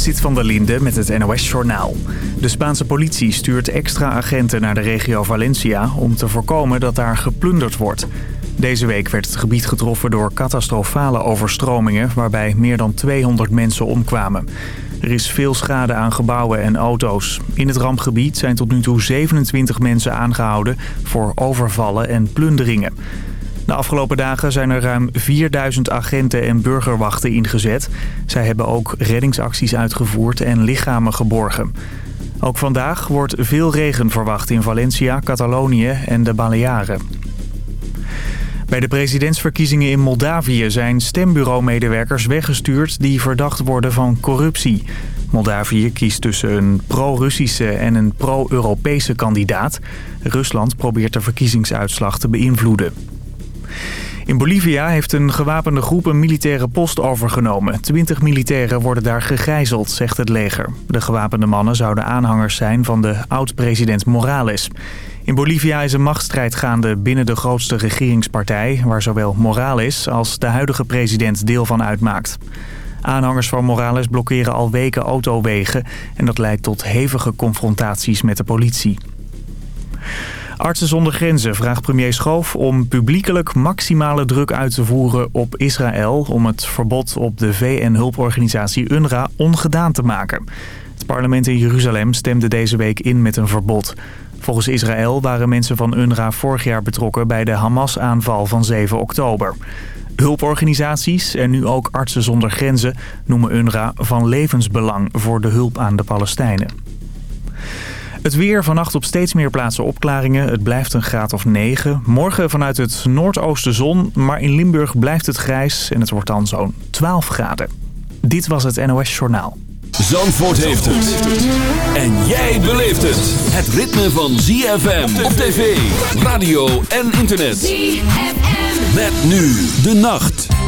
Zit van der Linde met het NOS-journaal. De Spaanse politie stuurt extra agenten naar de regio Valencia... om te voorkomen dat daar geplunderd wordt. Deze week werd het gebied getroffen door catastrofale overstromingen... waarbij meer dan 200 mensen omkwamen. Er is veel schade aan gebouwen en auto's. In het rampgebied zijn tot nu toe 27 mensen aangehouden... voor overvallen en plunderingen. De afgelopen dagen zijn er ruim 4000 agenten en burgerwachten ingezet. Zij hebben ook reddingsacties uitgevoerd en lichamen geborgen. Ook vandaag wordt veel regen verwacht in Valencia, Catalonië en de Balearen. Bij de presidentsverkiezingen in Moldavië zijn stembureaumedewerkers weggestuurd die verdacht worden van corruptie. Moldavië kiest tussen een pro-Russische en een pro-Europese kandidaat. Rusland probeert de verkiezingsuitslag te beïnvloeden. In Bolivia heeft een gewapende groep een militaire post overgenomen. Twintig militairen worden daar gegijzeld, zegt het leger. De gewapende mannen zouden aanhangers zijn van de oud-president Morales. In Bolivia is een machtsstrijd gaande binnen de grootste regeringspartij... waar zowel Morales als de huidige president deel van uitmaakt. Aanhangers van Morales blokkeren al weken autowegen... en dat leidt tot hevige confrontaties met de politie. Artsen zonder Grenzen vraagt premier Schoof om publiekelijk maximale druk uit te voeren op Israël... om het verbod op de VN-hulporganisatie UNRWA ongedaan te maken. Het parlement in Jeruzalem stemde deze week in met een verbod. Volgens Israël waren mensen van UNRWA vorig jaar betrokken bij de Hamas-aanval van 7 oktober. Hulporganisaties en nu ook Artsen zonder Grenzen noemen UNRWA van levensbelang voor de hulp aan de Palestijnen. Het weer vannacht op steeds meer plaatsen opklaringen. Het blijft een graad of 9. Morgen vanuit het noordoosten zon, maar in Limburg blijft het grijs en het wordt dan zo'n 12 graden. Dit was het NOS Journaal. Zandvoort heeft het. En jij beleeft het. Het ritme van ZFM op tv, radio en internet. ZFM. Met nu de nacht.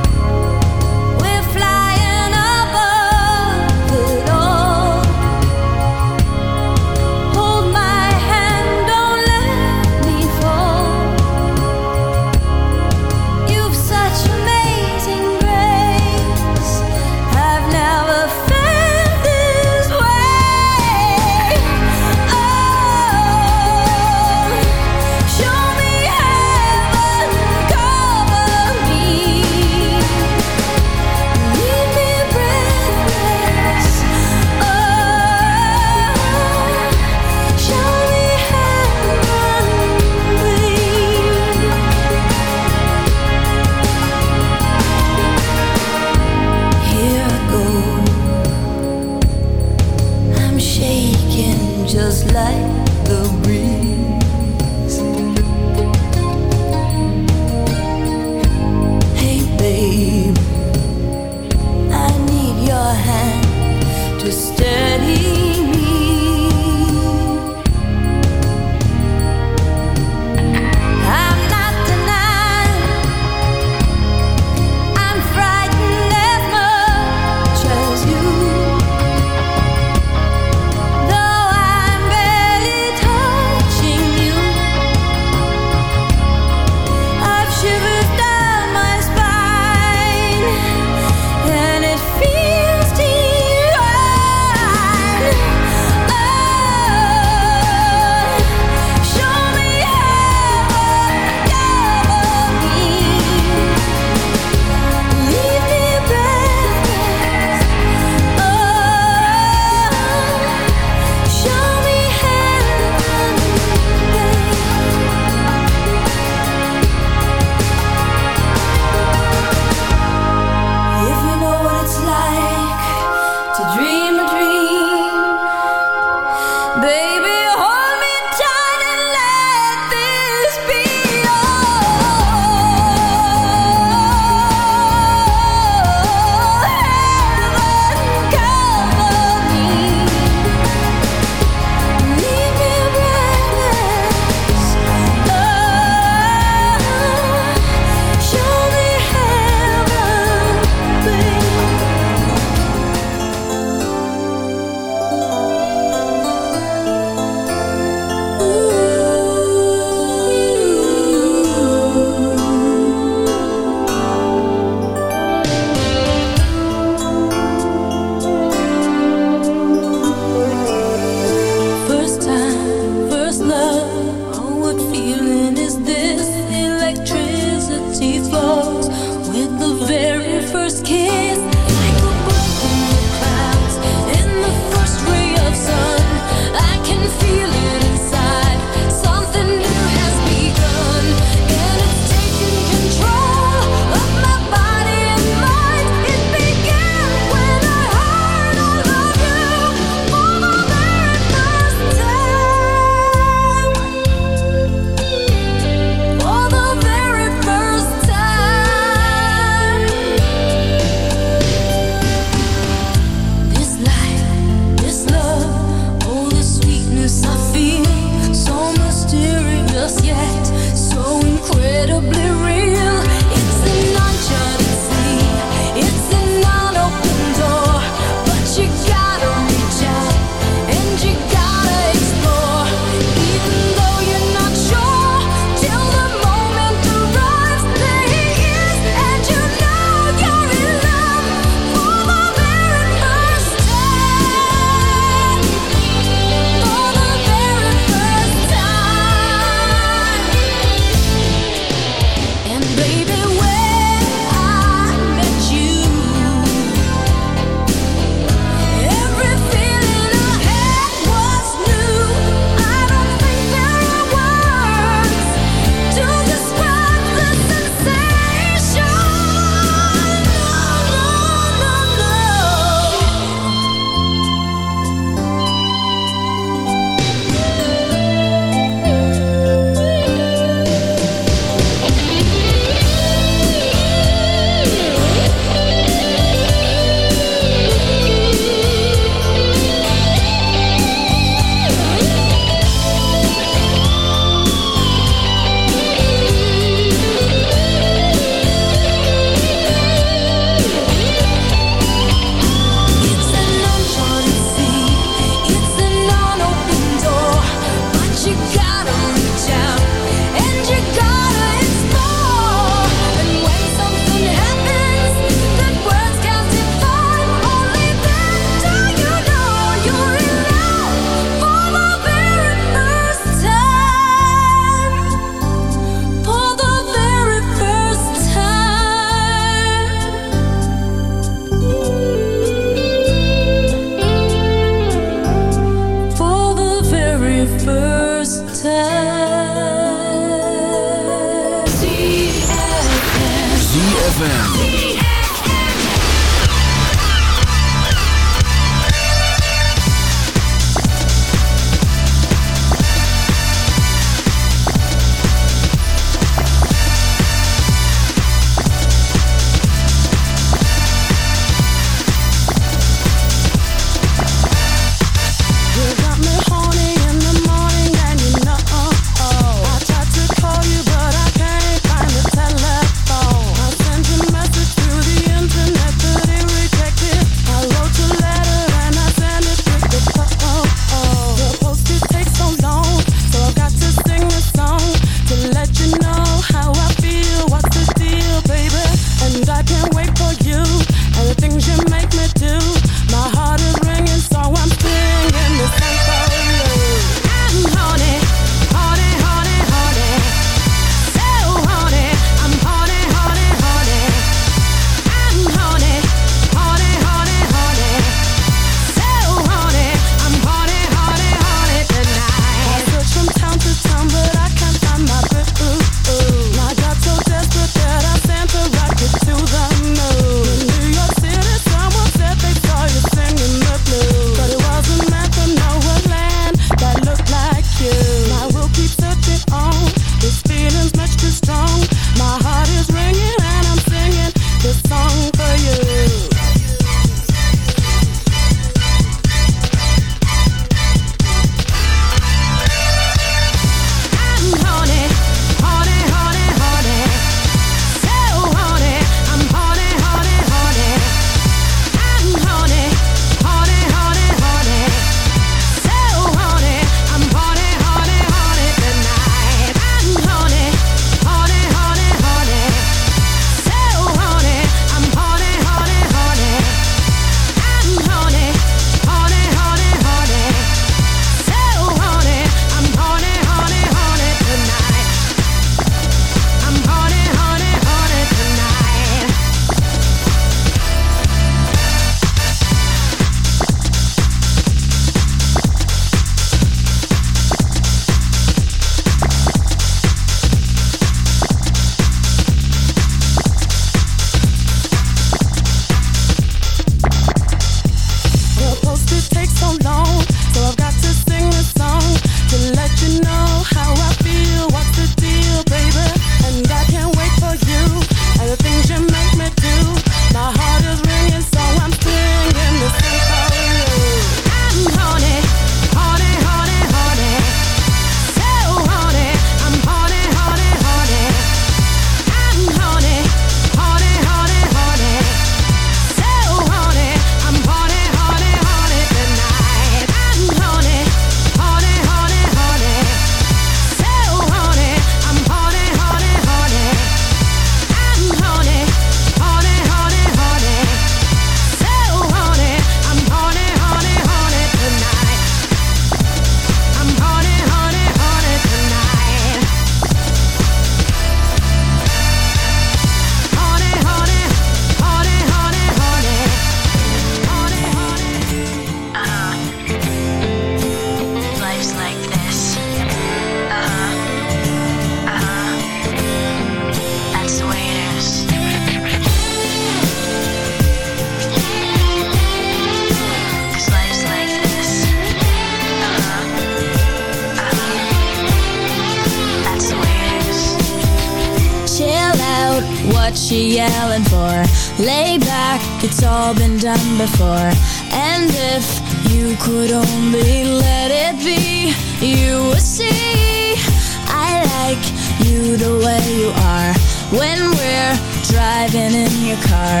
way you are When we're driving in your car.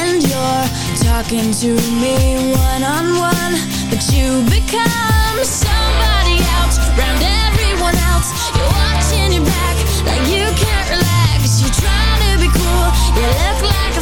And you're talking to me one-on-one But you become somebody else around everyone else. You're watching your back Like you can't relax. You're trying to be cool. You look like a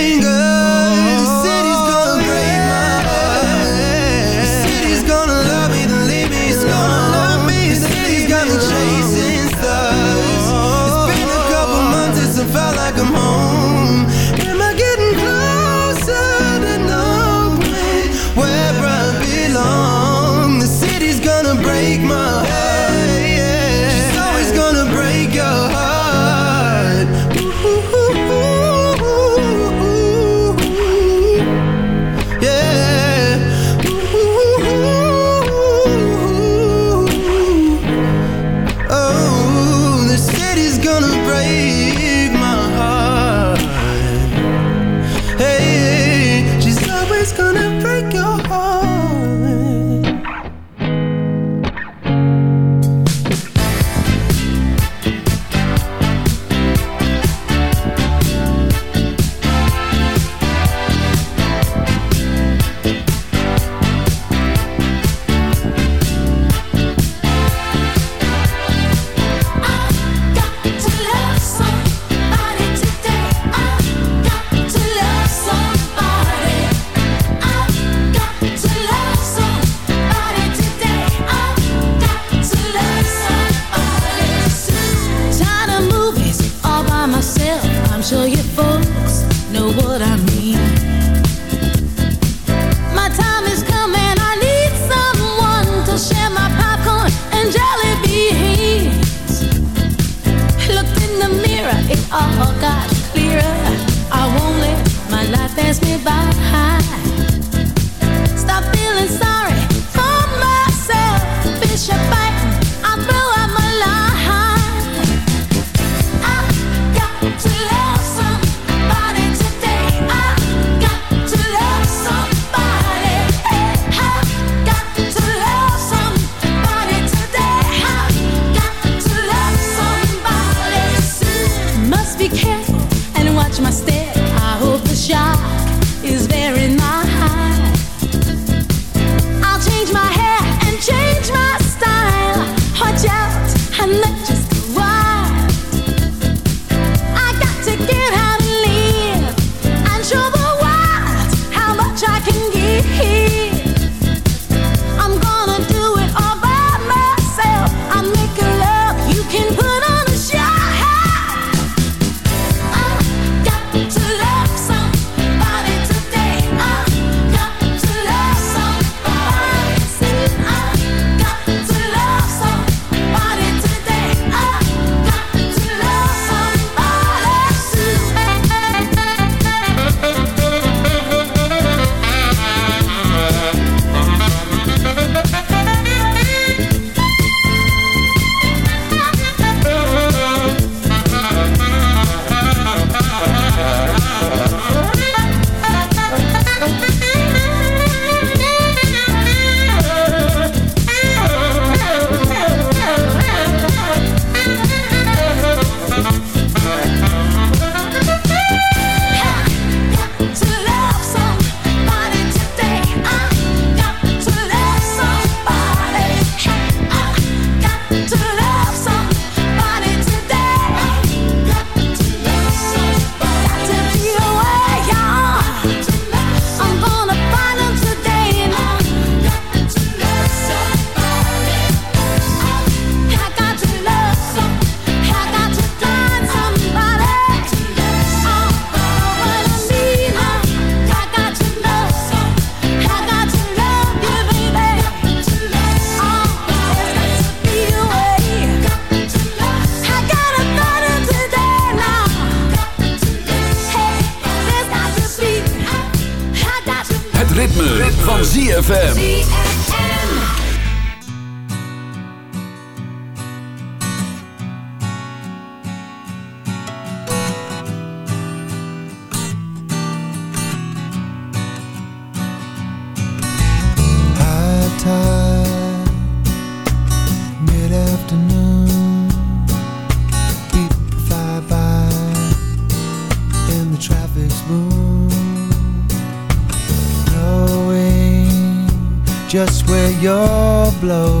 your blow.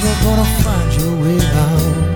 you're gonna find your way out.